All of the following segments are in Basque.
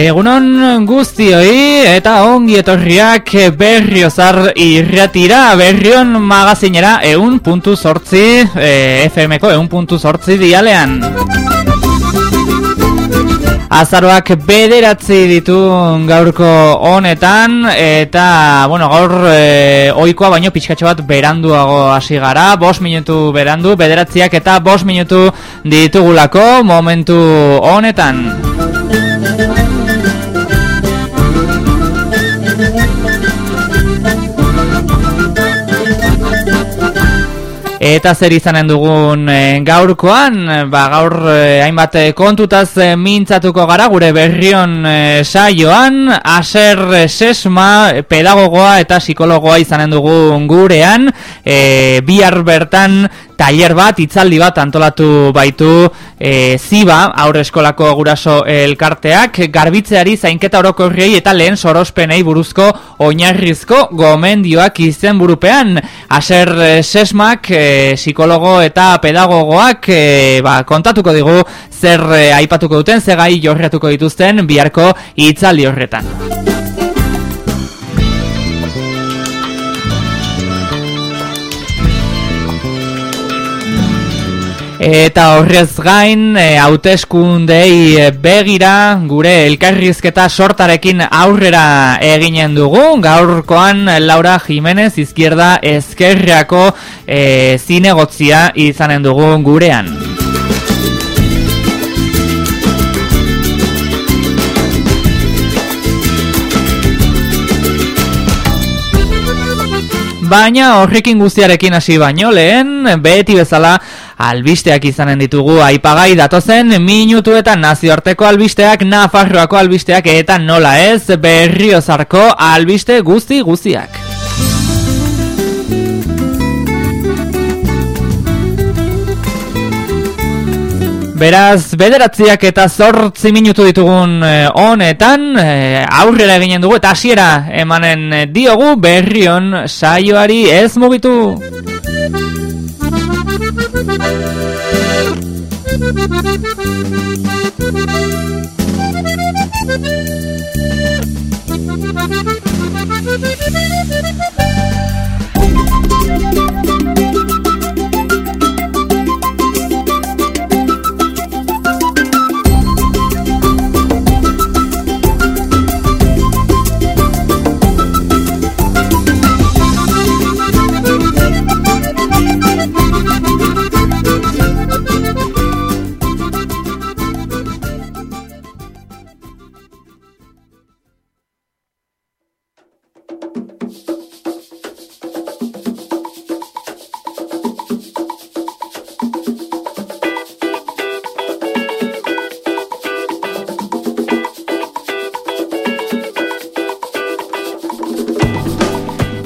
Egunon guztioi eta ongi etorriak berriozar irratira berrion magazinera eun puntu sortzi e, FM-ko eun puntu sortzi dialean Azaroak bederatzi ditu gaurko honetan eta bueno, gaur e, oikoa baino pixkatxo bat beranduago hasi gara, bos minutu berandu, bederatziak eta bos minutu ditugulako momentu honetan. Eta zer izanen dugun e, gaurkoan, ba, gaur e, hainbat eh, kontutaz mintzatuko gara gure berrion saioan, aser sesma pedagogoa eta psikologoa izanen dugun gurean, e, bihar bertan tailer bat, itzaldi bat antolatu baitu e, ziba, aurre eskolako guraso elkarteak, garbitzeari zainketa orokorriei eta lehen sorospenei buruzko oinarrizko gomendioak izen burupean. Aser e, sesmak, e, psikologo eta pedagogoak e, ba, kontatuko digu zer e, aipatuko duten, zegai jorreatuko dituzten biharko itzaldi horretan. Eta horrez gain, e, hauteskundei e, begira, gure elkarrizketa sortarekin aurrera eginen dugu. Gaurkoan Laura Jimenez izquierda ezkerreako e, zinegotzia izanen dugu gurean. Baina horrekin guztiarekin hasi baino lehen, beti bezala albisteak izanen ditugu aipagai datozen minutuetan nazioarteko albisteak nafarroako albisteak eta nola ez berriozarko albiste guzti guztiak. Beraz, bederatziak eta zortzi minutu ditugun eh, honetan, eh, aurrera eginen dugu eta hasiera emanen diogu berrion saioari ez mugitu. Thank you.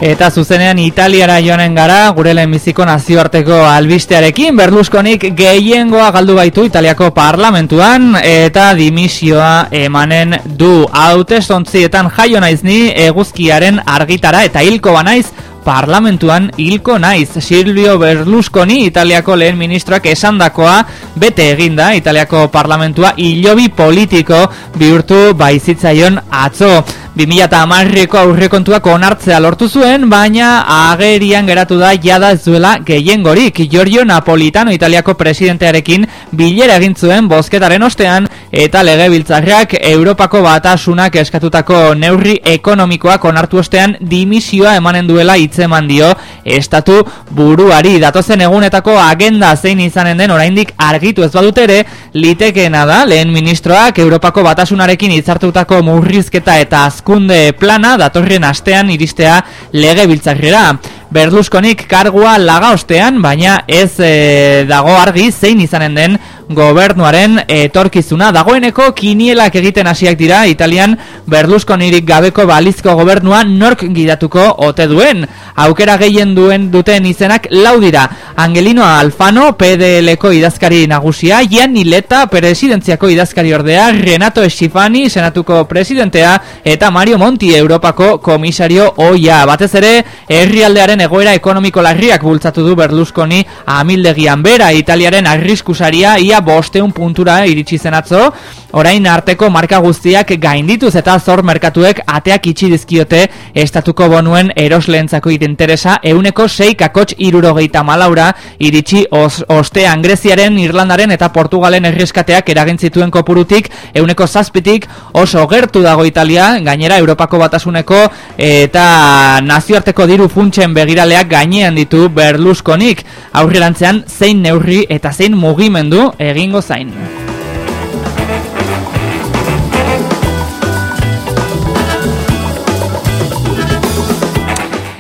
Eta zuzenean Italiara joanen gara, gure lehenbiziko nazioarteko albistearekin, Berlusconik gehiengoa galdu baitu Italiako parlamentuan, eta dimisioa emanen du. Hautestontzietan jaio naiz ni eguzkiaren argitara eta hilko banaiz parlamentuan hilko naiz. Silvio Berlusconi, Italiako lehen ministroak esandakoa bete eginda, Italiako parlamentua hilobi politiko bihurtu baizitzaion atzo. 2008ko aurrekontuak onartzea lortu zuen, baina agerian geratu da jada ez duela gehiengorik. Giorgio Napolitano Italiako presidentearekin bilera egin zuen bozketaren ostean eta legebiltzarrak Europako batasunak eskatutako neurri ekonomikoak onartu ostean dimisioa emanen duela hitzeman dio estatu buruari. Datozen egunetako agenda zein izanen den oraindik argitu ez badut ere, litekeena da lehen ministroak Europako batasunarekin hitzartutako murrizketa eta hazkunde plana datorren astean iristea legebiltzarrera. Berlusconik kargua laga ostean, baina ez e, dago argi zein izanen den gobernuaren etorkizuna. Dagoeneko kinielak egiten hasiak dira Italian Berlusconirik gabeko balizko gobernua nork gidatuko ote duen. Aukera gehien duen duten izenak lau dira. Angelino Alfano, PDLko idazkari nagusia, Ian Nileta, presidentziako idazkari ordea, Renato Esifani, senatuko presidentea, eta Mario Monti, Europako komisario oia. Batez ere, herrialdearen egoera ekonomiko larriak bultzatu du Berlusconi amildegian bera, Italiaren arriskusaria ia bosteun puntura iritsi zenatzo, orain arteko marka guztiak gaindituz eta zor merkatuek ateak itxi dizkiote estatuko bonuen erosleentzako interesa euneko 6 kakotx irurogeita malaura iritsi os, ostean. Greziaren, Irlandaren eta Portugalen erreskateak eragintzituen kopurutik euneko zazpitik oso gertu dago Italia, gainera Europako batasuneko eta nazioarteko diru funtsen begiraleak gainean ditu Berlusconik aurrerantzean zein neurri eta zein mugimendu egingo zain.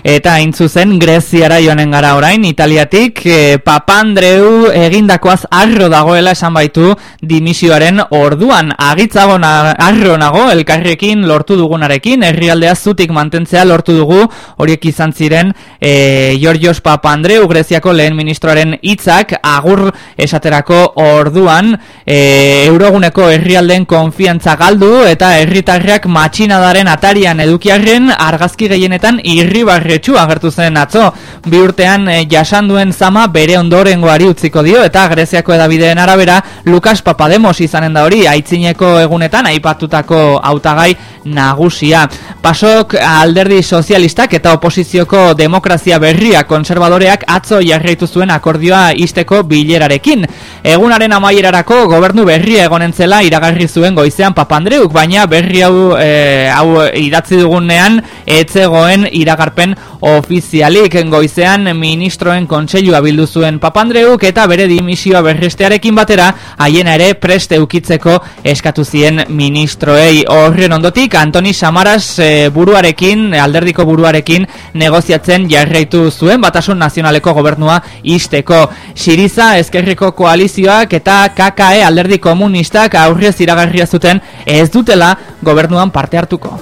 Eta hain zuzen Greziara joanen gara orain, Italiatik, e, Papandreu egindakoaz arro dagoela esan baitu dimisioaren orduan. Agitzago na, arro nago, elkarrekin lortu dugunarekin, herrialdea zutik mantentzea lortu dugu, horiek izan ziren e, Georgios Papandreu, Greziako lehen ministroaren hitzak agur esaterako orduan, e, euroguneko herrialdeen konfiantza galdu, eta herritarriak matxinadaren atarian edukiarren argazki gehienetan irribarre argitxu agertu zen atzo. Bi urtean e, jasan duen zama bere ondorengoari utziko dio eta Greziako edabideen arabera Lukas Papademos izanen da hori aitzineko egunetan aipatutako hautagai nagusia. Pasok alderdi sozialistak eta oposizioko demokrazia berria konservadoreak atzo jarraitu zuen akordioa isteko bilerarekin. Egunaren amaierarako gobernu berria egonentzela iragarri zuen goizean Papandreuk, baina berri hau, e, hau idatzi dugunean etzegoen iragarpen ofizialik goizean ministroen kontseilua bildu zuen Papandreuk eta bere dimisioa berrestearekin batera haiena ere preste ukitzeko eskatu zien ministroei horren ondotik Antoni Samaras e, buruarekin, alderdiko buruarekin negoziatzen jarraitu zuen batasun nazionaleko gobernua isteko Siriza ezkerriko koalizioak eta KKE alderdi komunistak aurrez iragarria zuten ez dutela gobernuan parte hartuko.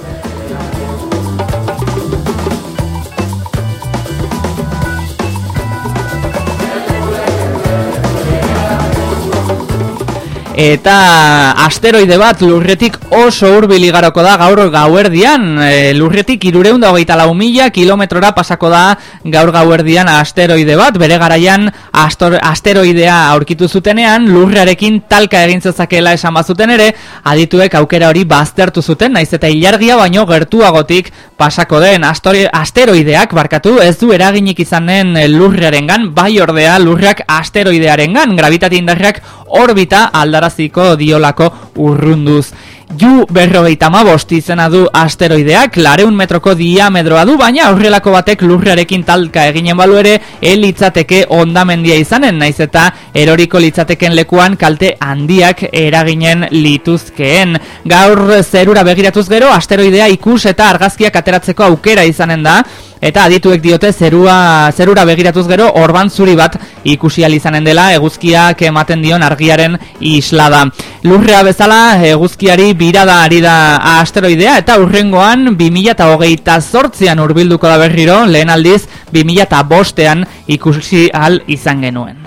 Eta asteroide bat lurretik oso hurbil igaroko da gaur gauerdian. E, lurretik irureunda hogeita lau mila kilometrora pasako da gaur gauerdian asteroide bat. Bere garaian astor, asteroidea aurkitu zutenean, lurrearekin talka egin zezakela esan bazuten ere, adituek aukera hori baztertu zuten, naiz eta ilargia baino gertuagotik pasako den asteroideak barkatu ez du eraginik izanen lurrearengan, bai ordea lurreak asteroidearengan, gravitati indarrak orbita aldaraziko diolako urrunduz. Ju berrogeita mabost izena du asteroideak, lareun metroko diamedroa du, baina aurrelako batek lurrearekin talka eginen balu ere, elitzateke ondamendia izanen, naiz eta eroriko litzateken lekuan kalte handiak eraginen lituzkeen. Gaur zerura begiratuz gero, asteroidea ikus eta argazkiak ateratzeko aukera izanen da, eta adituek diote zerua zerura begiratuz gero orban zuri bat ikusi izanen dela eguzkiak ematen dion argiaren islada. Lurrea bezala eguzkiari birada ari da asteroidea eta urrengoan 2028an hurbilduko da berriro lehen aldiz 2005ean ikusi al izan genuen.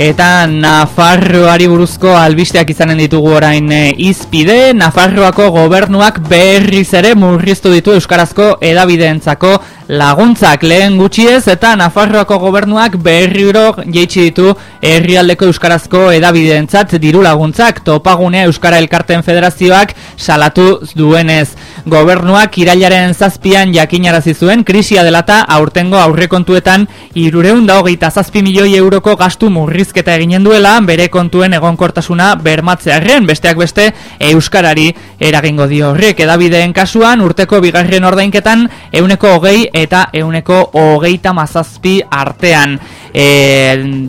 Eta Nafarroari buruzko albisteak izanen ditugu orain e, izpide, Nafarroako gobernuak berriz ere murriztu ditu Euskarazko edabideentzako laguntzak. Lehen gutxiez eta Nafarroako gobernuak berriuro jeitsi ditu herrialdeko euskarazko edabideentzat diru laguntzak. Topagunea Euskara Elkarten Federazioak salatu duenez. Gobernuak irailaren zazpian jakinarazi zuen krisia delata aurtengo aurrekontuetan irureun da hogeita zazpi milioi euroko gastu murrizketa eginen duela bere kontuen egonkortasuna bermatzearen besteak beste Euskarari eragingo dio horrek edabideen kasuan urteko bigarren ordainketan euneko hogei eta euneko hogeita mazazpi artean. E,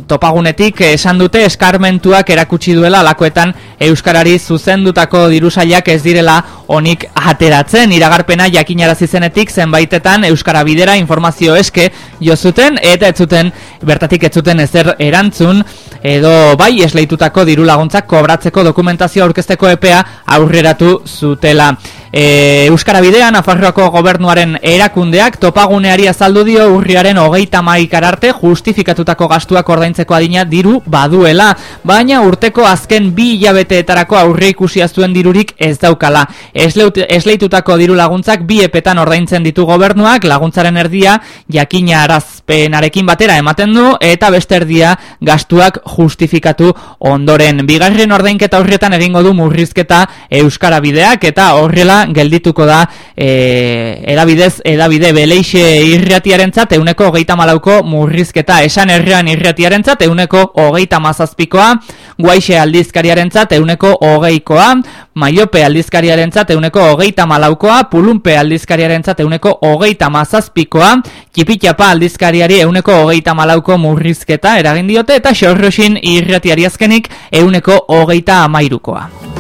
topagunetik esan dute eskarmentuak erakutsi duela alakoetan Euskarari zuzendutako dirusaiak ez direla onik ateratzen. Iragarpena jakinarazi zenetik zenbaitetan Euskara Bidera informazio eske jo zuten eta ez zuten bertatik ez zuten ezer erantzun edo bai esleitutako diru laguntzak kobratzeko dokumentazio aurkezteko epea aurreratu zutela. E, Euskara Bidean, Nafarroako gobernuaren erakundeak topaguneari azaldu dio urriaren hogeita maikar arte justifikatutako gastuak ordaintzeko adina diru baduela, baina urteko azken bi hilabeteetarako aurre ikusi zuen dirurik ez daukala. Esleitutako diru laguntzak bi epetan ordaintzen ditu gobernuak, laguntzaren erdia jakina arazpenarekin batera ematen du, eta beste erdia gastuak justifikatu ondoren. Bigarren ordainketa horretan egingo du murrizketa Euskara Bideak, eta horrela geldituko da e, edabidez, edabide beleixe irratiaren zat, euneko hogeita malauko murrizketa, esan errean irratiaren zat, euneko hogeita mazazpikoa, guaixe aldizkariaren zat, euneko hogeikoa, maiope aldizkariaren zat, euneko hogeita malaukoa, pulunpe aldizkariaren zat, euneko hogeita mazazpikoa, kipitxapa aldizkariari euneko hogeita malauko murrizketa eragin diote, eta xorrosin irratiari azkenik euneko hogeita amairukoa.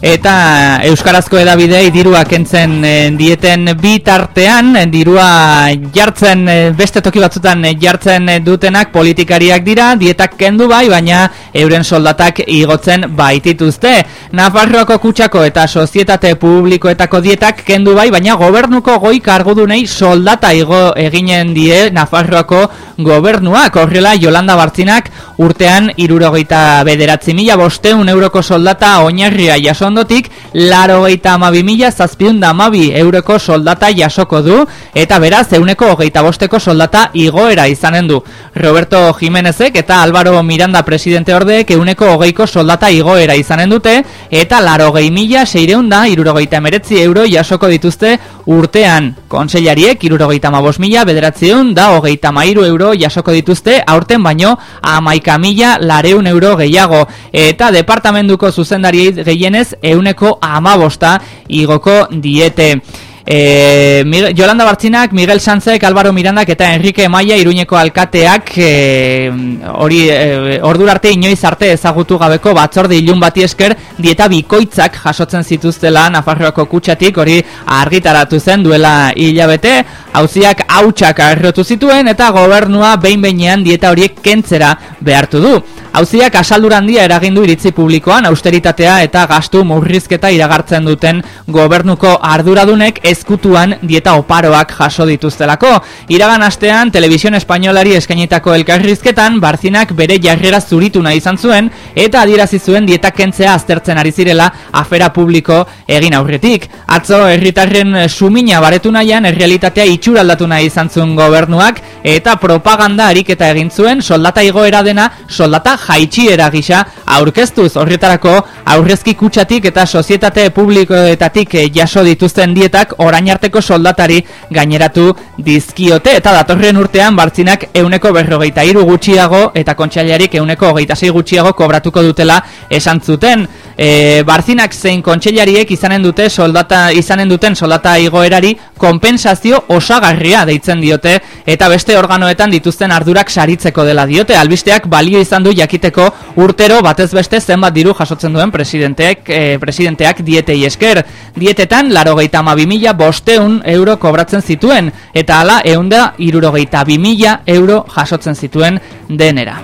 Eta euskarazko edabidei dirua kentzen e, dieten bitartean dirua jartzen e, beste toki batzutan jartzen dutenak politikariak dira dietak kendu bai baina euren soldatak igotzen baitituzte. Nafarroako kutsako eta sozietate publikoetako dietak kendu bai baina gobernuko goi kargudunei soldata igo eginen die Nafarroako gobernuak. Horrela Jolanda Bartzinak urtean irurogeita bederatzi mila bosteun euroko soldata oinarria jaso ondotik, laro geita amabi mila zazpiun da amabi euroko soldata jasoko du, eta beraz, euneko hogeita bosteko soldata igoera izanen du. Roberto Jimenezek eta Álvaro Miranda presidente ordeek euneko hogeiko soldata igoera izanen dute, eta laro gehi mila seireun da irurogeita emeretzi euro jasoko dituzte urtean. Konsellariek irurogeita mabos mila bederatziun da hogeita mairu euro jasoko dituzte, aurten baino amaika mila lareun euro gehiago. Eta departamentuko zuzendari gehienez euneko amabosta igoko diete. E, Miguel, Yolanda Bartzinak, Miguel Sanzek, Álvaro Mirandak eta Enrique Maia iruñeko alkateak e, hori e, ordura arte inoiz arte ezagutu gabeko batzorde ilun bati esker dieta bikoitzak jasotzen zituztela Nafarroako kutsatik hori argitaratu zen duela hilabete hauziak hautsak arrotu zituen eta gobernua behin behinean dieta horiek kentzera behartu du. Hauziak asaldura handia eragindu iritzi publikoan austeritatea eta gastu murrizketa iragartzen duten gobernuko arduradunek ezkutuan dieta oparoak jaso dituztelako. Iragan astean, Television Espainolari eskainitako elkarrizketan, Barzinak bere jarrera zuritu nahi izan zuen, eta adierazi zuen dieta kentzea aztertzen ari zirela afera publiko egin aurretik. Atzo, herritarren sumina baretu nahian, errealitatea itxuraldatu nahi izan zuen gobernuak, eta propaganda ariketa egin zuen, soldata igoera dena, soldata jaitxiera gisa, aurkeztuz horretarako aurrezki kutsatik eta sozietate publikoetatik jaso dituzten dietak orain arteko soldatari gaineratu dizkiote. Eta datorren urtean bartzinak euneko berrogeita iru gutxiago eta kontxailiarik euneko hogeita zei gutxiago kobratuko dutela esan zuten. E, barzinak zein kontxailiariek izanen dute soldata izanen duten soldata igoerari kompensazio osagarria deitzen diote. Eta beste organoetan dituzten ardurak saritzeko dela diote. Albisteak balio izan du jakiteko urtero batez beste zenbat diru jasotzen duen presidenteak, e, presidenteak dietei esker. Dietetan laro geita mila bosteun euro kobratzen zituen, eta hala eunda irurogeita bimila euro jasotzen zituen denera.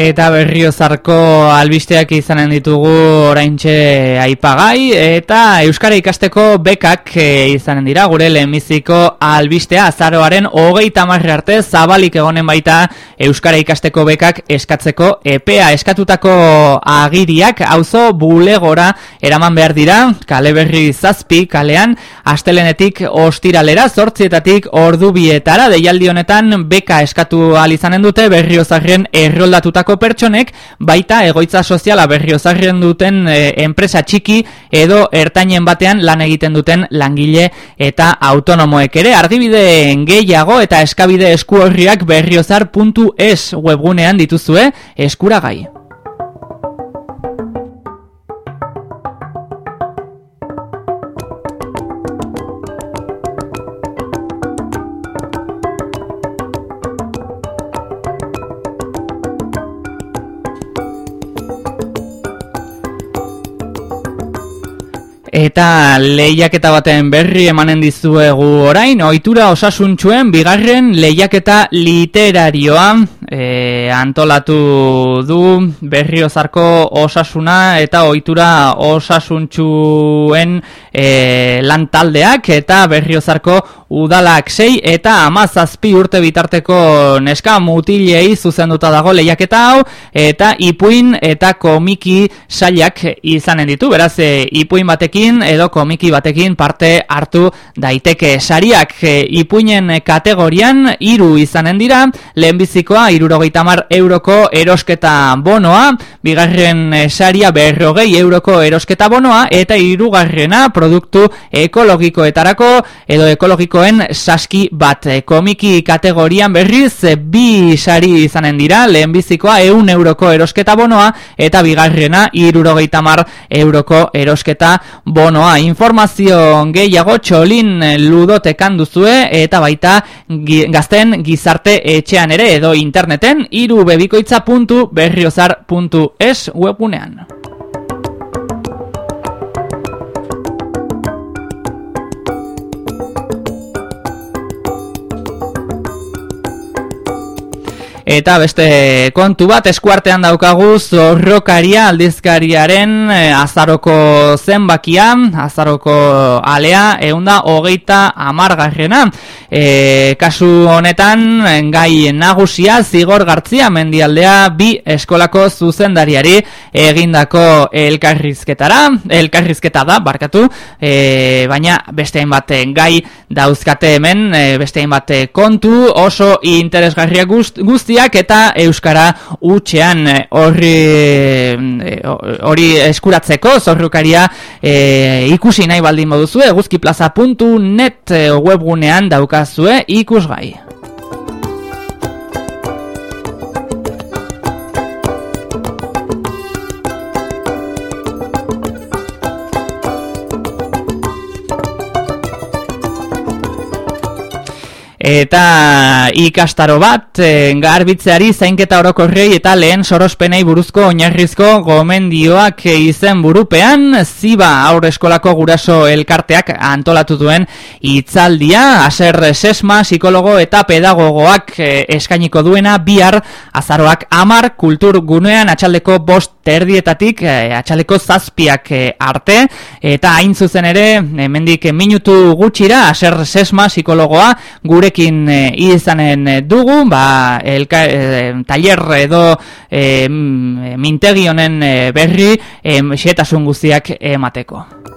Eta berriozarko albisteak izanen ditugu oraintxe aipagai eta Euskara ikasteko bekak e, izanen dira gure lehenbiziko albistea azaroaren hogeita marri arte zabalik egonen baita Euskara ikasteko bekak eskatzeko epea. Eskatutako agiriak auzo bulegora eraman behar dira. Kale berri zazpi kalean astelenetik ostiralera zortzietatik ordu bietara deialdi honetan beka eskatu alizanen dute berriozarren erroldatutako pertsonek baita egoitza soziala berriozarren duten e, enpresa txiki edo ertainen batean lan egiten duten langile eta autonomoek ere argibide gehiago eta eskabide eskuorriak berriozar.es webgunean dituzue eskuragai. Eta lehiaketa baten berri emanen dizuegu orain, ohitura osasuntsuen bigarren lehiaketa literarioa e, antolatu du berriozarko osasuna eta ohitura osasuntsuen e, lan taldeak eta berriozarko udalak sei eta amazazpi urte bitarteko neska mutilei zuzenduta dago lehiaketa hau eta ipuin eta komiki sailak izanen ditu, beraz e, ipuin batekin edo komiki batekin parte hartu daiteke. Sariak e, ipuinen kategorian hiru izanen dira, lehenbizikoa irurogeita mar euroko erosketa bonoa, bigarren e, saria berrogei euroko erosketa bonoa eta hirugarrena produktu ekologikoetarako edo ekologiko Komikikoen saski bat. Eh, komiki kategorian berriz eh, bi sari izanen dira lehenbizikoa eun euroko erosketa bonoa eta bigarrena irurogeita mar euroko erosketa bonoa. Informazio gehiago txolin ludotekan duzue eta baita gazten gizarte etxean ere edo interneten irubebikoitza.berriozar.es webunean. Eta beste kontu bat eskuartean daukagu zorrokaria aldizkariaren e, azaroko zenbakia, azaroko alea, eunda hogeita amargarrena. E, kasu honetan, gai nagusia zigor gartzia mendialdea bi eskolako zuzendariari egindako elkarrizketara, elkarrizketa da, barkatu, e, baina beste bat gai dauzkate hemen, e, beste bat kontu oso interesgarria guztia, eta euskara utxean eh, horri eh, hori eskuratzeko zorrukaria e, ikusi nahi baldin moduzue eguzkiplaza.net webgunean daukazue ikusgai. Eta ikastaro bat e, garbitzeari zainketa orokorrei eta lehen sorospenei buruzko oinarrizko gomendioak izen burupean ziba aurre eskolako guraso elkarteak antolatu duen itzaldia aser sesma psikologo eta pedagogoak e, eskainiko duena bihar azaroak amar kultur gunean atxaldeko bost terdietatik e, atxaldeko zazpiak arte. Eta hain zuzen ere hemendik minutu gutxira aser sesma psikologoa gure gurekin e, izanen eh, dugu, ba, elka, e, taller edo e, mintegi honen berri e, xetasun guztiak emateko.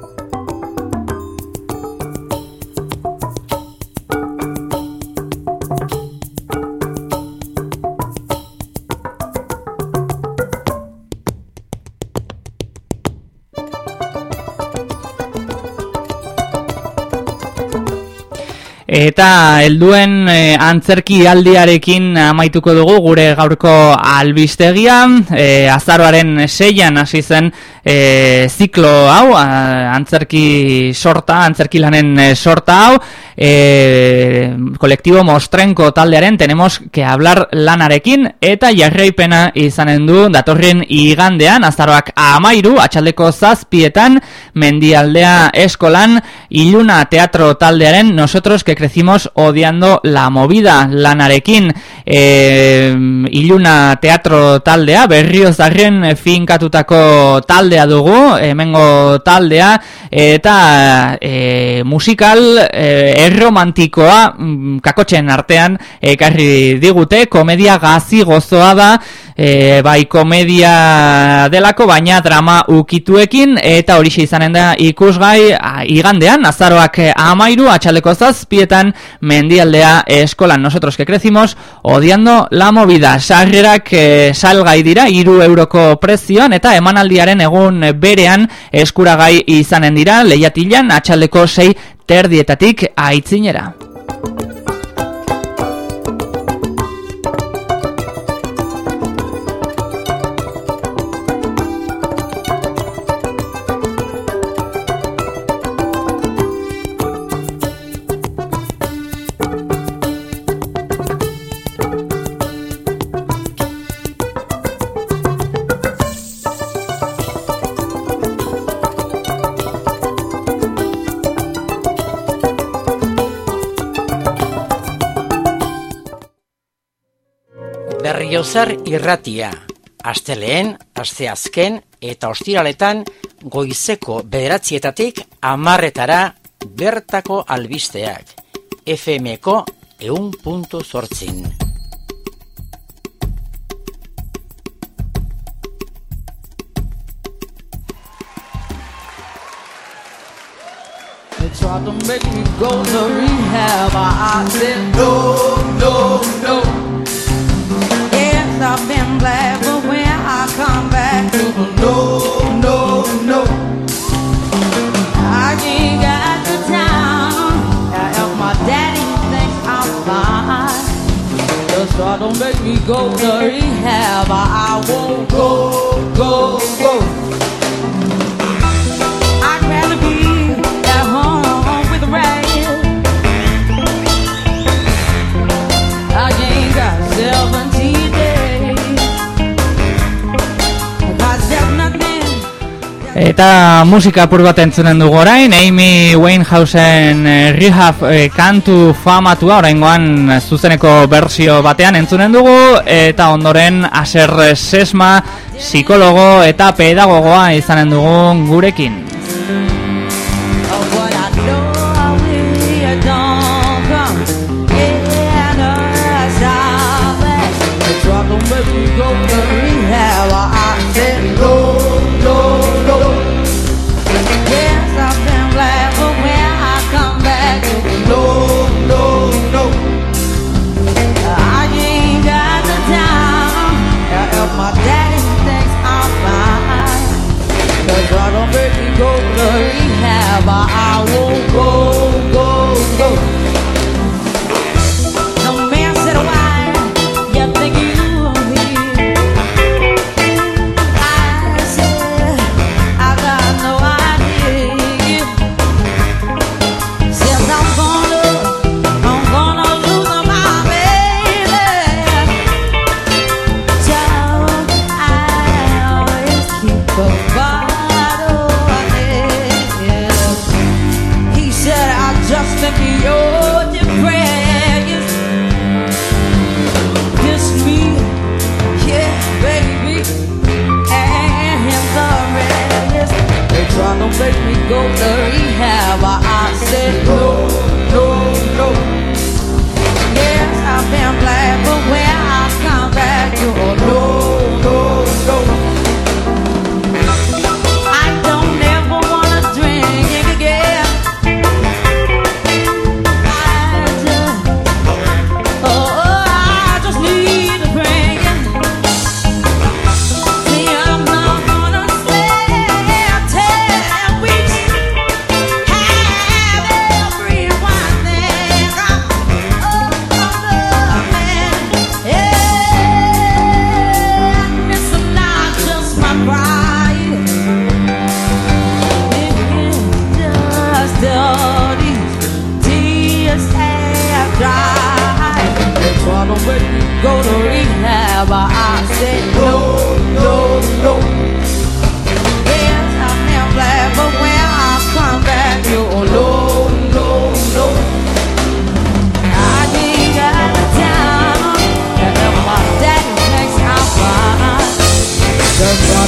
Eta helduen e, antzerki aldiarekin amaituko dugu gure gaurko albistegia, e, azaroaren seian hasi zen e, ziklo hau, antzerki sorta, antzerki lanen sorta hau, e, kolektibo mostrenko taldearen tenemos que hablar lanarekin, eta jarraipena izanen du datorren igandean, azaroak amairu, atxaldeko zazpietan, mendialdea eskolan, iluna teatro taldearen, nosotros que crecimos odiando la movida lanarekin e, iluna teatro taldea berriozarren finkatutako taldea dugu hemengo taldea eta e, musikal e, erromantikoa mm, kakotxen artean ekarri digute komedia gazi gozoa da e, bai komedia delako, baina drama ukituekin, eta hori izanen da ikusgai igandean, azaroak amairu, atxaleko zazpietan, mendialdea eskolan. Nosotros que crecimos, odiando la movida. Sarrerak e, salgai dira, iru euroko prezioan, eta emanaldiaren egun berean eskuragai izanen dira, lehiatilan, atxaleko sei terdietatik aitzinera. Berriozar irratia, asteleen, asteazken eta ostiraletan goizeko bederatzietatik amarretara bertako albisteak. FMko eun puntu zortzin. tried make me go to rehab. I said no, no, no. Eta musika apur bat entzunen dugu orain, Amy Winehousen eh, rehab eh, kantu famatua oraingoan zuzeneko bersio batean entzunen dugu eta ondoren aser sesma psikologo eta pedagogoa izanen dugu gurekin.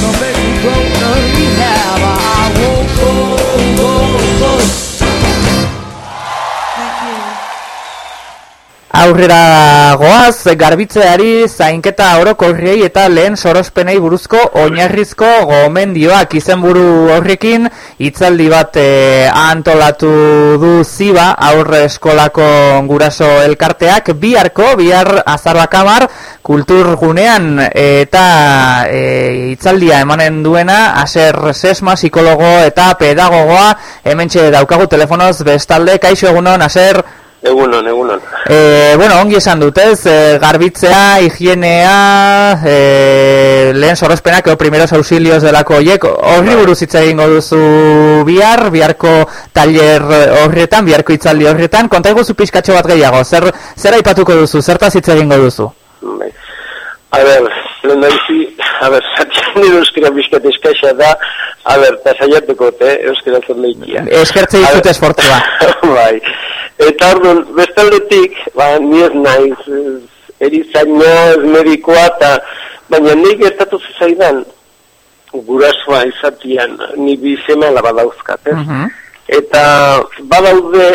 gonna make me go to rehab. Aurrera goaz, garbitzeari zainketa orokorriei eta lehen sorospenei buruzko oinarrizko gomendioak. Izenburu horrekin hitzaldi bat e, antolatu du ziba aurre eskolako guraso elkarteak. Biharko, bihar azarrak amar kultur gunean eta e, hitzaldia emanen duena aser sesma, psikologo eta pedagogoa. Hemen daukagu telefonoz bestalde, kaixo egunon, aser Egunon, egunon. E, bueno, ongi esan dutez, e, garbitzea, higienea, e, lehen sorrezpenak, o primeros auxilios delako oiek, horri bai. buruz hitz egingo duzu bihar, biharko taller horretan, biharko itzaldi horretan, konta eguzu pixkatxo bat gehiago, zer, zer aipatuko duzu, zertaz hitz egingo duzu? A ber, lehen da izi, a ber, zatzen nire euskera bizkat eskaixa da, a ber, eta saiatuko, eh, euskera zen lehikia. Eskertze izut esportua. bai. Eta orduan, bestaldetik, ba, ni ez naiz, erizaino, ez medikoa, eta, baina nik gertatu zizaidan, gurasua izatian, ni bizema labadauzkat, ez? Uh -huh. Eta badaude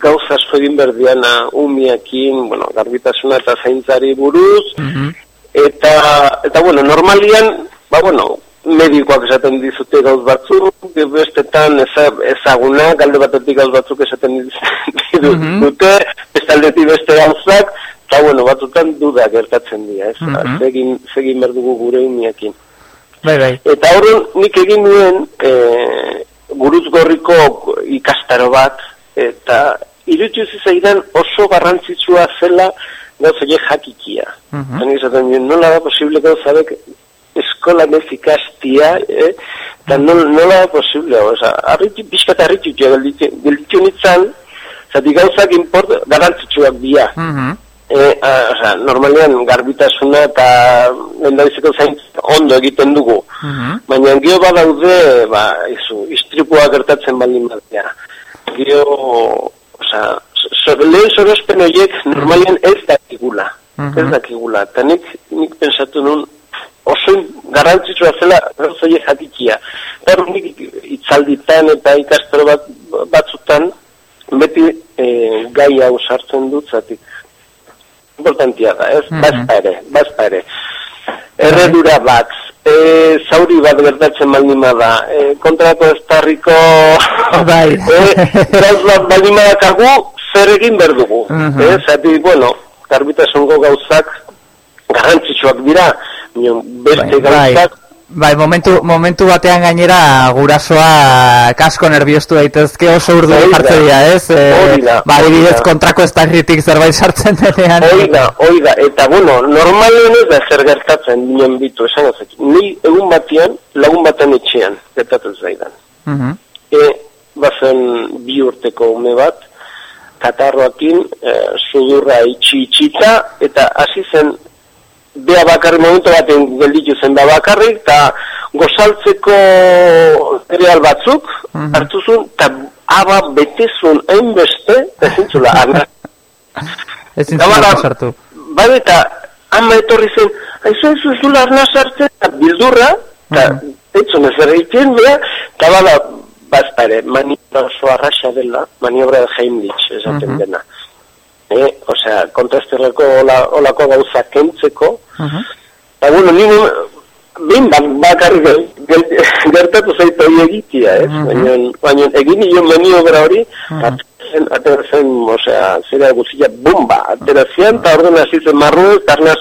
gauza asko egin berdiana umiakin, bueno, garbitasuna eta zaintzari buruz, uh eta, eta bueno, normalian, ba, bueno, medikoak esaten dizute gauz batzuk, bestetan ezaguna, galde batetik gauz batzuk esaten dizute, mm -hmm. bestaldetik beste gauzak, eta bueno, batzutan duda gertatzen dira, ez? Mm -hmm. Zegin, zegin berdugu gure uniakin. Bai, bai. Eta horren nik egin nuen e, guruz gorriko ikastaro bat, eta irutzu zizaidan oso garrantzitsua zela gauzaile jakikia. Uh -huh. Zani esaten nola da posible gauzabek eskola mezikastia, eh? eta nola da posible, oza, arritu, pixkat arritu, gelditu nintzen, zati gauzak import garantzitsuak dira. Uh -huh. e, a, normalean garbitasuna eta lendabizeko zain ondo egiten dugu. Uh -huh. Baina gio badaude, ba, izu, istripua gertatzen baldin batea. Gio, oza, lehen sorospen horiek normalean ez dakigula. Uh -huh. Ez dakigula. Eta nik, nik pensatu nun, oso garrantzitsua zela gauzoi jatikia. Eta nik itzalditan eta ikastero bat, batzutan beti e, gai hau sartzen dut zatik. Importantia da, ez? Mm -hmm. ere, bazpa ere. Erredura bat, e, zauri bat gertatzen baldima da, e, kontrako ez tarriko... Bai. e, gauz bat baldima dakagu, zer egin berdugu. Mm -hmm. e, zati, bueno, garbitasongo gauzak garrantzitsuak dira, beste bai, gauzak Bai, momentu, momentu batean gainera gurasoa kasko nerviostu daitezke oso urdu jartze dira, ez? E, ba, adibidez kontrako ez zerbait sartzen denean. Oida, oida, eta bueno, normalen ez da zer gertatzen nien bitu, esan ez Ni egun batean, lagun batean etxean, gertatzen zaidan. Uh -huh. E, bazen bi urteko ume bat, katarroakin, e, sudurra itxi itxita, eta hasi zen bea bakarri momentu baten gelditu zen da bakarrik, eta gozaltzeko cereal batzuk, mm -hmm. hartu zuen, eta aba betezun hainbeste, ezintzula, arna. ezintzula sartu. Bai, eta ama etorri zen, haizu ez zula arna sartzen, eta bildurra, eta mm -hmm. etzun ez egiten, eta bada, bazpare, maniobra oso arraxa dela, maniobra de Heimlich, esaten mm -hmm. dena eh, osea, kontrasterreko olako gauza kentzeko, uh -huh. eta bueno, nire, bin, bakarri gertatu zaitu hori egitia, ez? Uh -huh. baina, egin nio maniobra hori, uh -huh. atera zen, osea, zera guzilla, bumba, atera zian, eta orden hasi zen marru, karna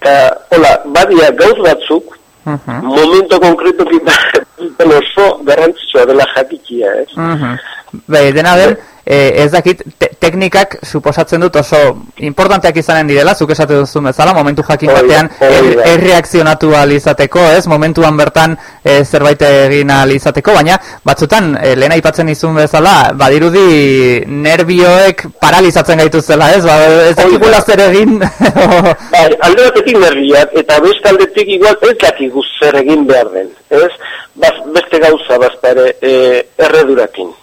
eta, hola, badia gauz batzuk, uh -huh. momento konkretu kita, oso garrantzitsua dela jatikia, ez? Uh -huh. Bai, dena den, e, ez dakit te teknikak suposatzen dut oso importanteak izanen direla, zuk esate duzu bezala, momentu jakin batean erreakzionatu er, izateko, ez? Momentuan bertan e, zerbait egin izateko, baina batzutan, e, lehen aipatzen izun bezala, badirudi nervioek paralizatzen gaitu zela, ez? Ba, ez dakikula zer egin? bai, alde batetik nervioak, eta beste igual ez dakigu zer egin behar den, ez? Baz, beste gauza, bazta ere, e, erredurakin.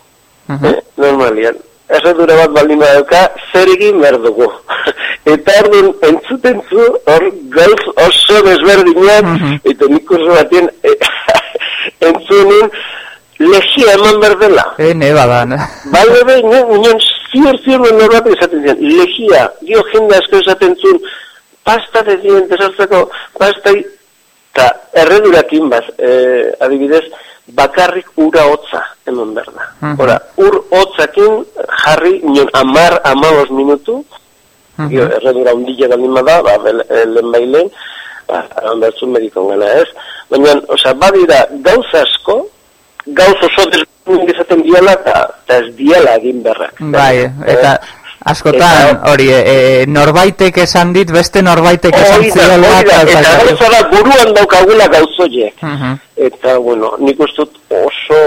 -huh. eh, normalian. Erredura bat baldin badauka, zer egin behar dugu. eta erdun, entzuten zu, hor gauz oso desberdinak, uh -huh. eta nik oso batien, e, entzunen, legia eman berdela. E, ne badan. Bai, bai, bai, nion ziur ziur den norbait esaten zian, legia, dio jende asko esaten zuen, pasta de dientes hartzeko, pasta, eta erredurakin baz, e, adibidez, bakarrik ura hotza eman berda. Uh -huh. ur hotzakin jarri, nion amar, amabos minutu, uh -huh. erredura da nima da, ba, lehen bailen, ba, bertzu medikon gana ez, baina, oza, badira, gauz asko, gauz oso desberdin izaten diala, eta ez diala egin berrak. Bai, eta... Askotan, hori, e, norbaitek esan dit, beste norbaitek esan ziola. Eta gauza da, buruan daukagula gauzoiek. Uh Eta, bueno, nik ustut oso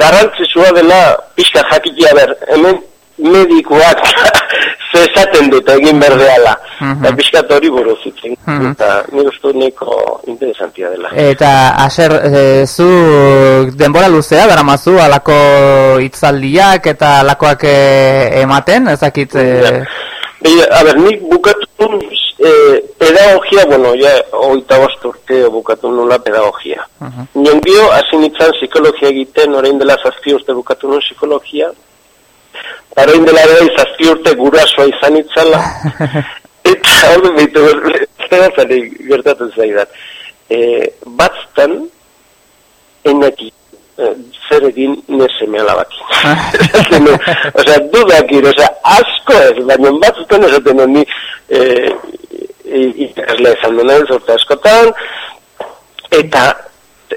garantzizua dela pixka jakitia ber, hemen medikoak zezaten dut egin berdeala. Uh -huh. Eta pixkat hori buruzitzen. Uh -huh. Eta nik ustut neko interesantia dela. Eta, aser, e, zu denbora luzea, dara mazu, alako itzaldiak eta alakoak e, ematen, ezakit... E... a ber, nik bukatu eh, pedagogia, bueno, ya oita urte bukatu nula pedagogia. Uh -huh. Niondio, hasi nintzen psikologia egiten, orain dela zazpi urte bukatu nun psikologia, orain dela ere zazpi urte gurasoa izan itzala, eta hor du behitu, zera gertatzen zaidan. Eh, batztan, enaki, eh, zer egin neseme alabakin. Osea, dudakin, osea, asko ez, baina batzuten esaten honi, eh, ikasle izan dena zorte askotan, eta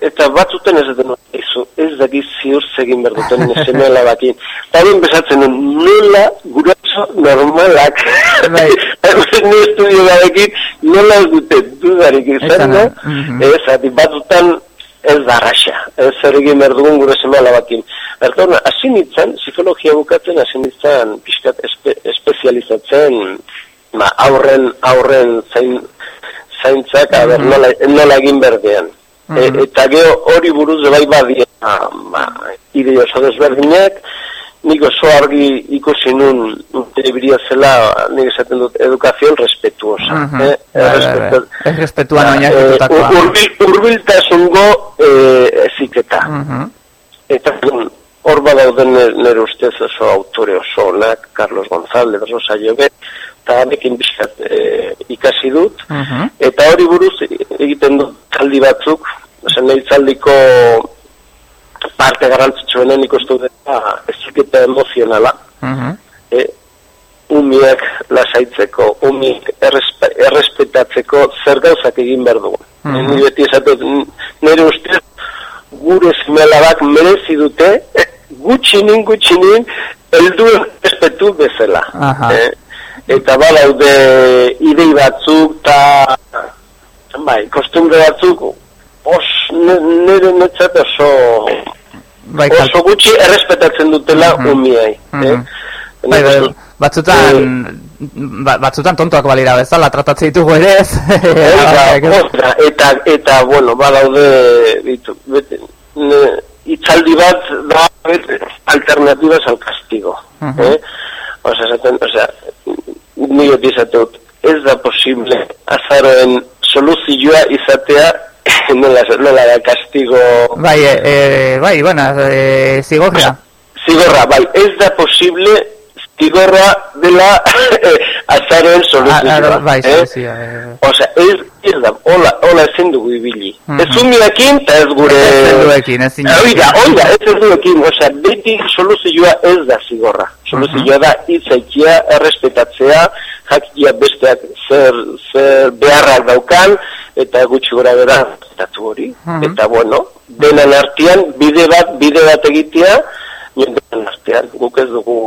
eta batzuten ez dena izu, ez daki ziur zegin behar duten nesemela bakin. Eta hori bezatzen nola guraso normalak, bai. ni estudio gabekin, nola ez dute dudarik izan, no? ez, adi batzutan ez da raxa, ez zer egin behar dugun gure semela bakin. Bertorna, hasi nintzen, psikologia bukatzen, hasi nintzen, pixkat espe, espezializatzen, ma, aurren aurren zain zaintzak mm -hmm. nola, nola egin berdean. Mm -hmm. e, eta geho hori buruz bai badia ba, ide oso desberdinak, nik oso argi ikusi nun telebiria zela, nik esaten dut, edukazion respetuosa. Mm -hmm. eh? Respetu... Ez respetuan oinaketutakoa. Uh, urbil, urbiltasungo eh, eziketa. Mm -hmm. Eta hor badauden nire ustez oso autore oso onak, Carlos González, Rosa Llobet, eta anekin bizkat e, ikasi dut. Uh Eta hori buruz egiten dut taldi batzuk, zen nahi txaldiko parte garantzitsuenen ikustu dut ez ziketa emozionala. Uh -huh. e, umiak lasaitzeko, umiak errespe, errespetatzeko zer gauzak egin behar dugu. Uh -huh. Nire beti esatut, nire ustez gure zimelabak merezi dute, gutxinin, gutxinin, elduen respetu bezala. Uh -huh eta badaude idei batzuk eta bai, kostumbre batzuk os nire netzat oso bai, oso gutxi errespetatzen dutela uh umiai eh? bai, bai, batzutan ba, batzutan tontoak balira bezala tratatzen ditugu ere ez eta, eta bueno badaude ditu, bete, ne, itzaldi bat da alternatibas al castigo uh -huh. eh? Osa, esaten, osa, nire bizatut, ez da posible. Azaroen soluzioa izatea nola, nola da castigo... Bai, e, bai, bueno, e, zigorra. Zigorra, bai, ez da posible zigorra dela azaroen soluzioa. Ah, ah, bai, eh? sí, sí, eh. Osa, ez, ez da, hola, hola ezen dugu ibili. Uh -huh. Ez umiakin, eta ez gure... Ez duekin, ez zinio. Oida, oida, ez duekin, osa, beti soluzioa ez da zigorra. Soluzioa uh -huh. da, itzaikia, errespetatzea, jakia besteak zer, zer beharrak daukan, eta gutxi gora bera, estatu hori. Uh -huh. Eta, bueno, denan artean, bide bat, bide bat egitea, nien artean, guk ez dugu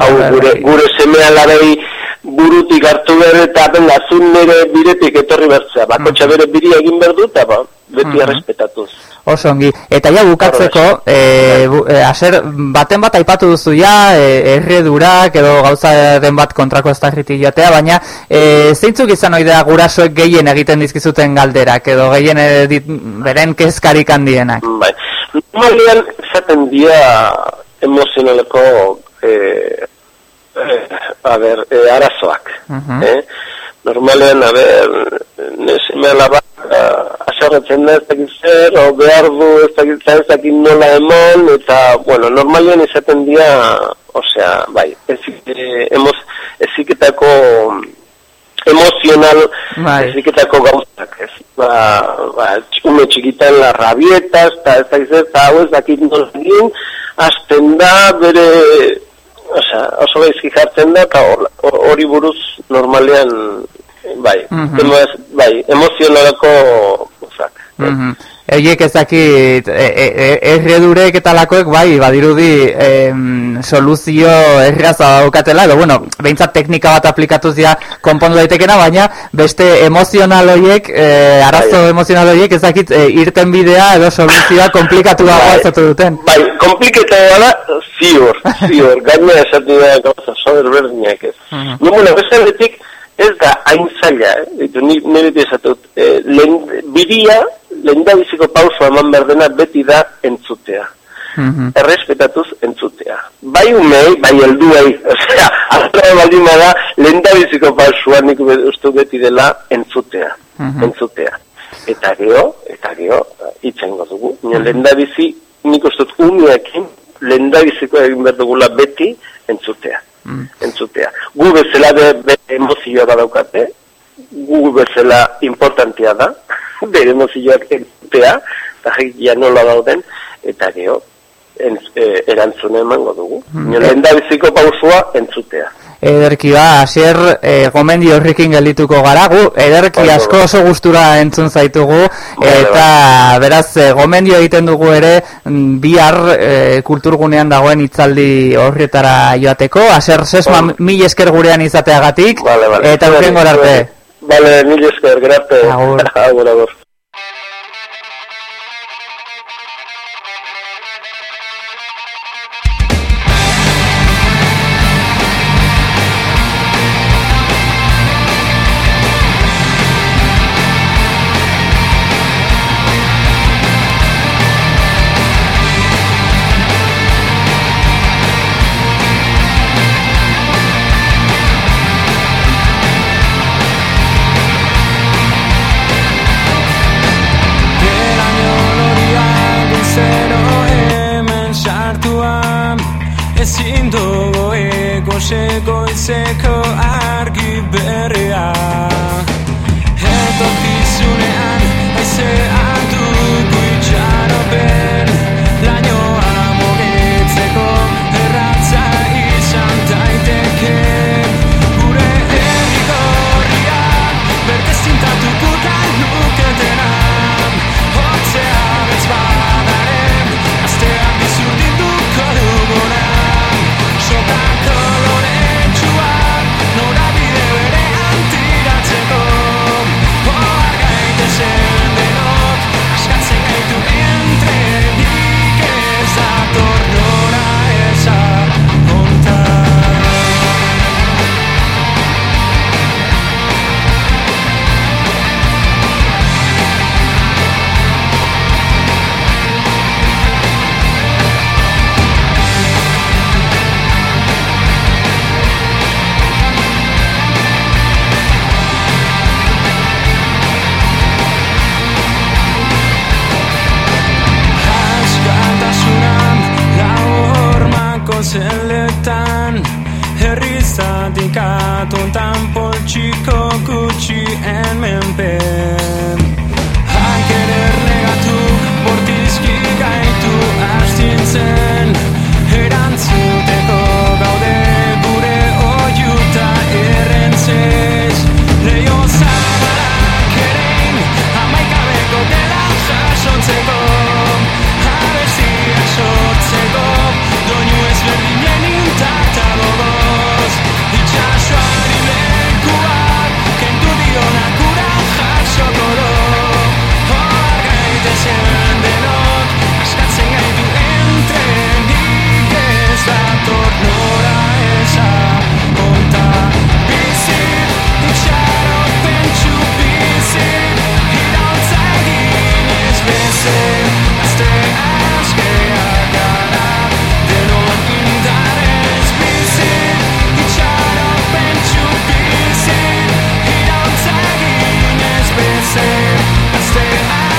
Hau gure, gure semea larei burutik hartu behar eta benga zun nire biretik etorri bertzea. Bako mm. bere biri egin behar dut, eta beti mm -hmm. errespetatuz. Osongi. Eta ja bukatzeko, e, bu, e, aser, baten bat aipatu duzu ja, e, erredurak edo gauza den bat kontrako ez da jatea, baina e, zeintzuk izan oidea gurasoek gehien egiten dizkizuten galderak edo gehien edit, beren kezkarik handienak? Bai. Normalian, zaten dia emozionaleko eh, eh, a ber, eh, arazoak. Uh -huh. eh? Normalean, a ber, nesime alaba, aserretzen da ez dakit zer, o behar du ez dakit zer, ez dakit nola emon, eta, bueno, normalean izaten dira osea, bai, ezik, e, emoz, eziketako emozional Bai. eziketako gauzak, ez? Ba, ba, ume txikitan la rabietas, eta ez da izan, eta hau ez dakit nola egin, azten da, bere, osea, oso gaizki jartzen da, eta hor- hor- hori buruz normalean, bai, Mhm. emoz- bai, emozionalako gauzak. Mhm. Eiek ezakit e, e, e, erredurek eta lakoek bai, badirudi em, soluzio erraza daukatela, edo bueno, behintzat teknika bat aplikatuz ja konpondu daitekena, baina beste emozional horiek, e, arazo Bai. emozional horiek ezakit e, irten bidea edo soluzioa komplikatu dagoa Bai. duten. Bai, kompliketagoa da, ziur, ziur, gaina esatu da gauza, sober berdinak ez. Mhm. No, bueno, ez da hain zaila, eh? Ni, ni beti esatut, eh, lehen, bidia, lehen da biziko pauso eman behar dena beti da entzutea. Mhm. Errespetatuz entzutea. Bai umei, bai helduei, osea, azra baldin bada, lehen da biziko pausua nik dut beti dela entzutea, Mhm. entzutea. Eta gero, eta gero, itzengo dugu. Nio, lehen da bizi, nik uste dut umeekin, lehen da biziko egin behar dugula beti entzutea. Mm. Entzutea. Gu bezala be, be emozioa badaukate, gu bezala importantia da, bere emozioak entzutea, eta ja nola dauden, eta gero, entz, e, erantzune emango dugu. Mm. Lehen da biziko pausua entzutea. Ederki ba, asier e, gomendi horrekin geldituko gara, gu ederki asko oso gustura entzun zaitugu, Vale, eta beraz e, gomendio egiten dugu ere mm, bihar e, kulturgunean dagoen hitzaldi horretara joateko, asier sesma Ondo. mil esker gurean izateagatik, Vale, vale. eta urrengo arte. Vale, mil esker, grate. Agur. agur, agur. stay out.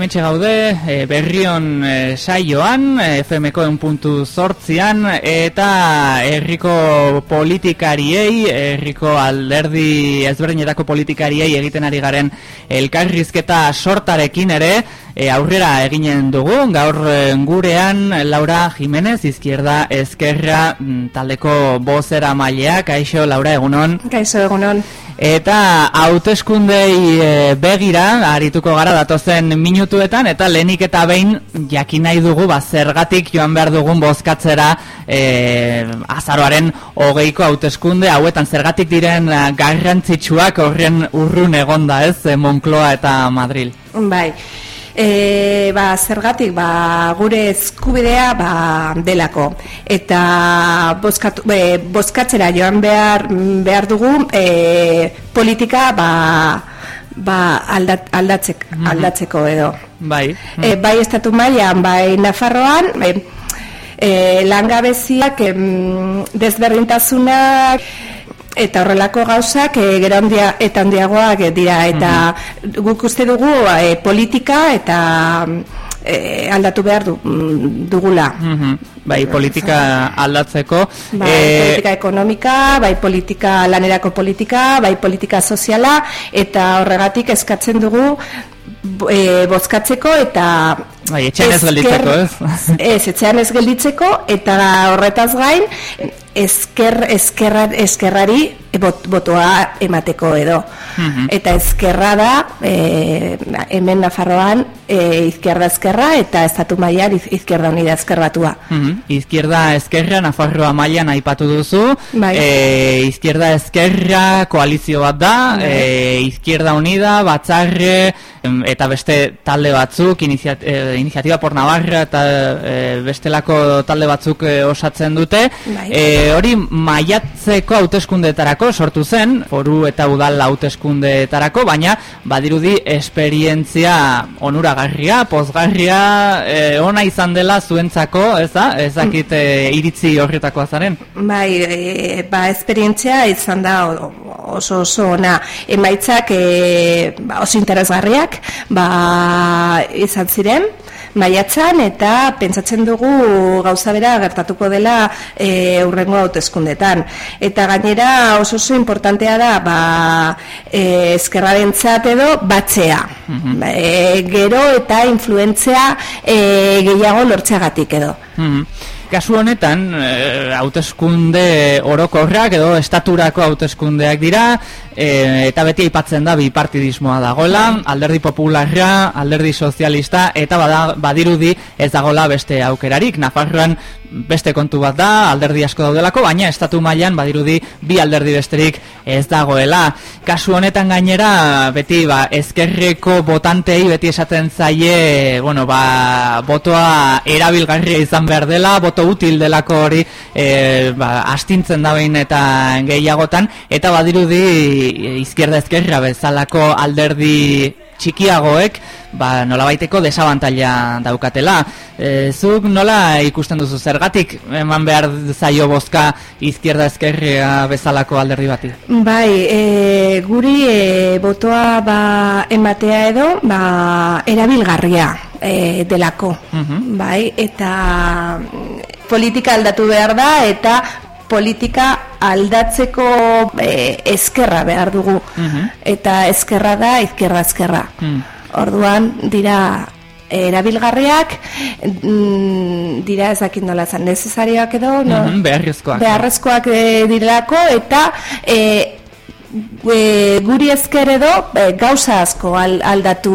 Hementxe gaude, e, berrion e, saioan, e, FMko puntu zortzian, eta herriko politikariei, herriko alderdi ezberdinetako politikariei egiten ari garen elkarrizketa sortarekin ere, e, aurrera eginen dugu, gaur e, gurean Laura Jimenez, izquierda ezkerra mm, taldeko bozera maileak, aixo Laura egunon. Kaixo egunon. Eta hauteskundei e, begira arituko gara datozen minutuetan eta lehenik eta behin jakin nahi dugu ba, zergatik joan behar dugun bozkatzera e, azaroaren hogeiko hauteskunde hauetan zergatik diren eh, garrantzitsuak horren urrun egonda ez eh, Moncloa eta Madril. Bai. E, ba, zergatik ba, gure eskubidea ba, delako. Eta bozkatu, e, bozkatzera joan behar, behar dugu e, politika ba, ba, aldat, aldatzek, aldatzeko edo. Bai. e, bai estatu mailan bai Nafarroan e, e, langabeziak em, desberdintasunak eta horrelako gauzak e, gero handia, eta handiagoak dira eta guk uste dugu e, politika eta e, aldatu behar du, mm, dugula Mhm. Bai, politika aldatzeko. Bai, Eh, politika ekonomika, bai politika lanerako politika, bai politika soziala eta horregatik eskatzen dugu e, bozkatzeko eta Bai, etxean ez gelditzeko, ez? Ez, etxean ez gelditzeko eta horretaz gain esker, eskerra, eskerrari bot, botoa emateko edo. Mhm. Eta eskerra da e, hemen Nafarroan e, izquierda eskerra eta estatu mailan iz- izquierda unida eskerbatua. Mhm. Izquierda Ezkerra Nafarroa mailan aipatu duzu. Bai. E, Izquierda Ezkerra koalizio bat da, e, Izquierda Unida, Batzarre eta beste talde batzuk, iniziat, e, Iniziatiba por Navarra eta e, bestelako talde batzuk e, osatzen dute. Bai. E, hori maiatzeko hauteskundeetarako sortu zen, foru eta udal hauteskundeetarako, baina badirudi esperientzia onuragarria, pozgarria, e, ona izan dela zuentzako, ez da? Ez e, iritzi horretakoa zaren? Bai, e, ba, esperientzia izan da oso oso ona emaitzak e, ba, oso interesgarriak ba, izan ziren maiatzan eta pentsatzen dugu gauza bera gertatuko dela e, urrengo hauteskundetan eta gainera oso oso importantea da ba, e, ezkerrarentzat edo batzea. Ba, e, gero eta influentzia e, gehiago lortzeagatik edo. Mhm. Kasu honetan, eh, hauteskunde orokorrak edo estaturako hauteskundeak dira, eh, eta beti aipatzen da bipartidismoa dagoela, alderdi popularra, alderdi sozialista, eta bada, badirudi ez dagoela beste aukerarik. Nafarroan beste kontu bat da, alderdi asko daudelako, baina estatu mailan badirudi bi alderdi besterik ez dagoela. Kasu honetan gainera, beti ba, ezkerreko botantei beti esaten zaie, bueno, ba, botoa erabilgarria izan behar dela, boto util delako hori e, ba, astintzen da behin eta gehiagotan, eta badirudi izquierda ezkerra bezalako alderdi txikiagoek ba, nolabaiteko desabantaila daukatela. E, zuk nola ikusten duzu zergatik eman behar zaio bozka izquierda ezkerria bezalako alderdi bati? Bai, e, guri e, botoa ba, ematea edo ba, erabilgarria e, delako. Bai, eta politika aldatu behar da eta politika aldatzeko e, ezkerra behar dugu. Eta ezkerra da, izkerra ezkerra. Orduan dira erabilgarriak mm, dira ezakin nola zan necesarioak edo no? Mhm, beharrezkoak. beharrezkoak e, direlako eta e, e, guri ezker edo e, gauza asko al, aldatu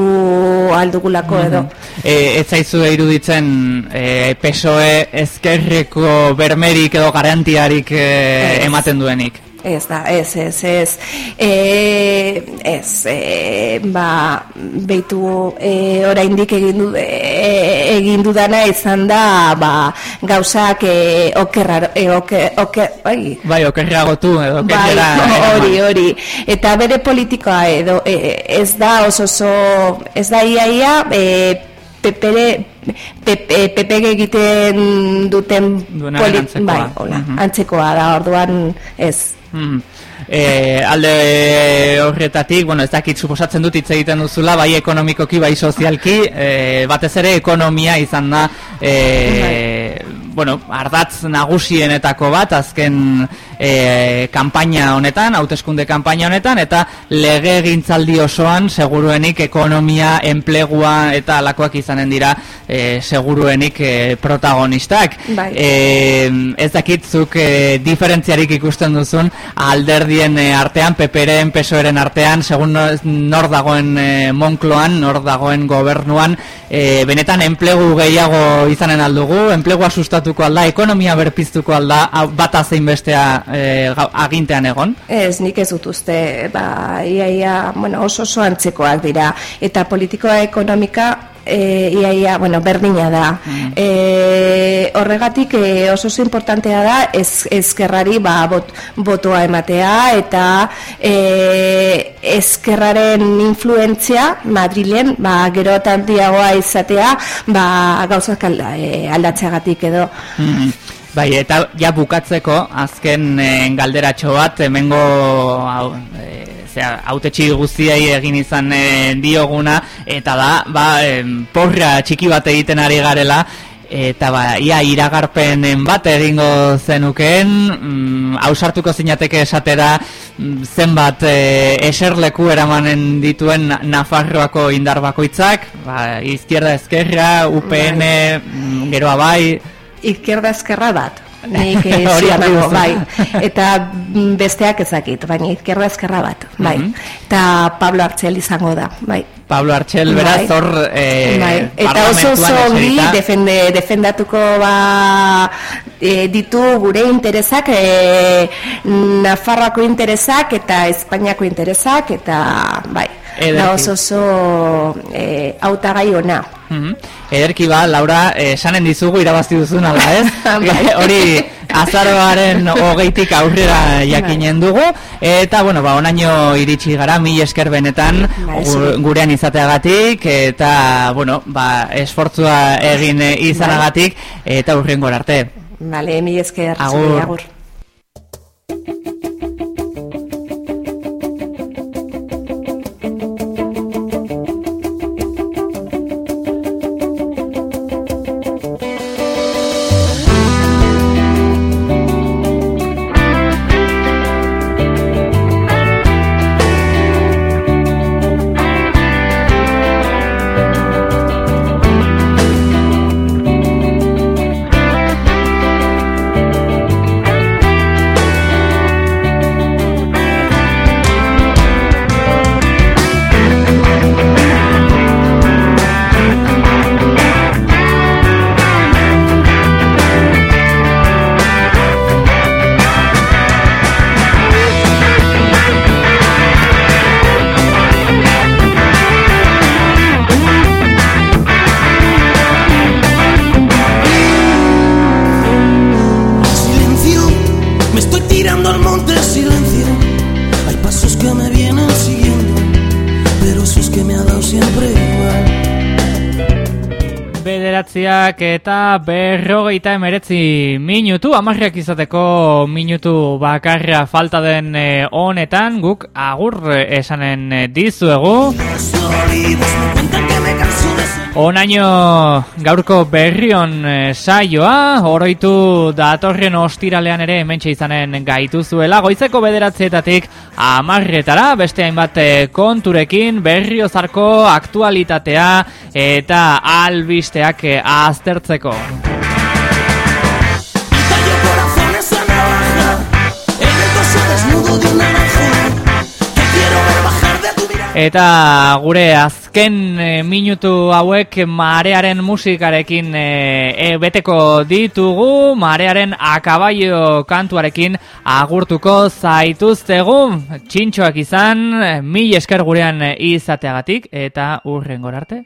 aldugulako edo? E, ez zaizu iruditzen e, PSOE ezkerreko bermerik edo garantiarik e, ematen duenik? Ez da, ez, ez, ez. E, ez, e, ba, beitu e, oraindik egin du, e, egin dudana izan da, ba, gauzak e, okerra, e, oker, oker, bai, Bai, okerragotu edo Bai, okerrera hori, eraman. hori. Eta bere politikoa edo e, ez da oso oso, ez da iaia, e, pepere, pepe, pepege egiten duten Duenaren poli- bai, hola, Mhm. antzekoa da, orduan ez. Mhm. E, alde horretatik, bueno, ez dakit suposatzen dut hitz egiten duzula, bai ekonomikoki, bai sozialki, e, batez ere ekonomia izan da, e, bueno, ardatz nagusienetako bat, azken e, kanpaina honetan, hauteskunde kanpaina honetan, eta lege gintzaldi osoan, seguruenik ekonomia, enplegua eta alakoak izanen dira, e, seguruenik e, protagonistak. Bai. E, ez dakitzuk e, diferentziarik ikusten duzun alderdien artean, peperen, pesoeren artean, segun no- nor dagoen e, Monkloan, nor dagoen gobernuan, e, benetan enplegu gehiago izanen aldugu, enplegua sustatuko alda, ekonomia berpiztuko alda, bata zein bestea e, agintean egon? Ez, nik ez dut uste, ba, ia, ia, bueno, oso oso antzekoak dira, eta politikoa ekonomika, e, ia, ia, bueno, berdina da. E, horregatik e, oso oso importantea da ez, ezkerrari ba, bot, botoa ematea eta e, ezkerraren influentzia Madrilen ba, gero eta izatea ba, gauzak alda, e, aldatzeagatik edo. Mhm. Bai, eta ja bukatzeko azken eh, galderatxo bat hemengo hau, e, zera, autetxi guztiei egin izan eh, dioguna eta da, ba, em, porra txiki bat egiten ari garela eta ba, ia iragarpenen bat egingo zenukeen mm, ausartuko zinateke esatera mm, zenbat e, eserleku eramanen dituen Na- Nafarroako indar bakoitzak ba, izquierda ezkerra, UPN mm, geroa bai izquierda ezkerra bat. Nik eh, Hori ziur hartu nago, duzu. bai. Eta mm, besteak ezakit, baina izquierda ezkerra bat, bai. Mhm. Eta Pablo Artzel izango da, bai. Pablo Artxel beraz Bai. hor eh, bai. Eta oso oso parlamentuan ongi eserita. defende, defendatuko ba, e, ditu gure interesak, e, Nafarroako interesak eta Espainiako interesak, eta bai. Ederki. Da oso oso e, hautagai ona. Mhm. Ederki ba, Laura, eh, esanen dizugu irabazi duzun ala ez? Bai. Hori azaroaren hogeitik aurrera jakinen dugu. Eta, bueno, ba, onaino iritsi gara, mil esker benetan Bai, gurean izateagatik. Eta, bueno, ba, esfortzua egin eh, izanagatik. Eta urrengo arte. Vale, mi esker. Agur. agur. Bederatziak eta berrogeita emeretzi minutu, amarriak izateko minutu bakarra falta den eh, honetan, guk agur eh, esanen eh, dizuegu. Onaino gaurko berrion eh, saioa, oroitu datorren ostiralean ere hementxe izanen gaituzuela, goizeko bederatzietatik amarretara, beste hainbat eh, konturekin, berriozarko aktualitatea eta albisteak eh, aztertzeko. Tallo corazones En el desnudo de un Eta gure azken e, minutu hauek marearen musikarekin e, e, beteko ditugu, marearen akabaio kantuarekin agurtuko zaituztegu, txintxoak izan, mil esker gurean izateagatik, eta urren arte.